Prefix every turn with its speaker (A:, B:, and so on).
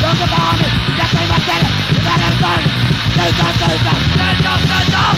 A: Don't go down. You go, go, go, go.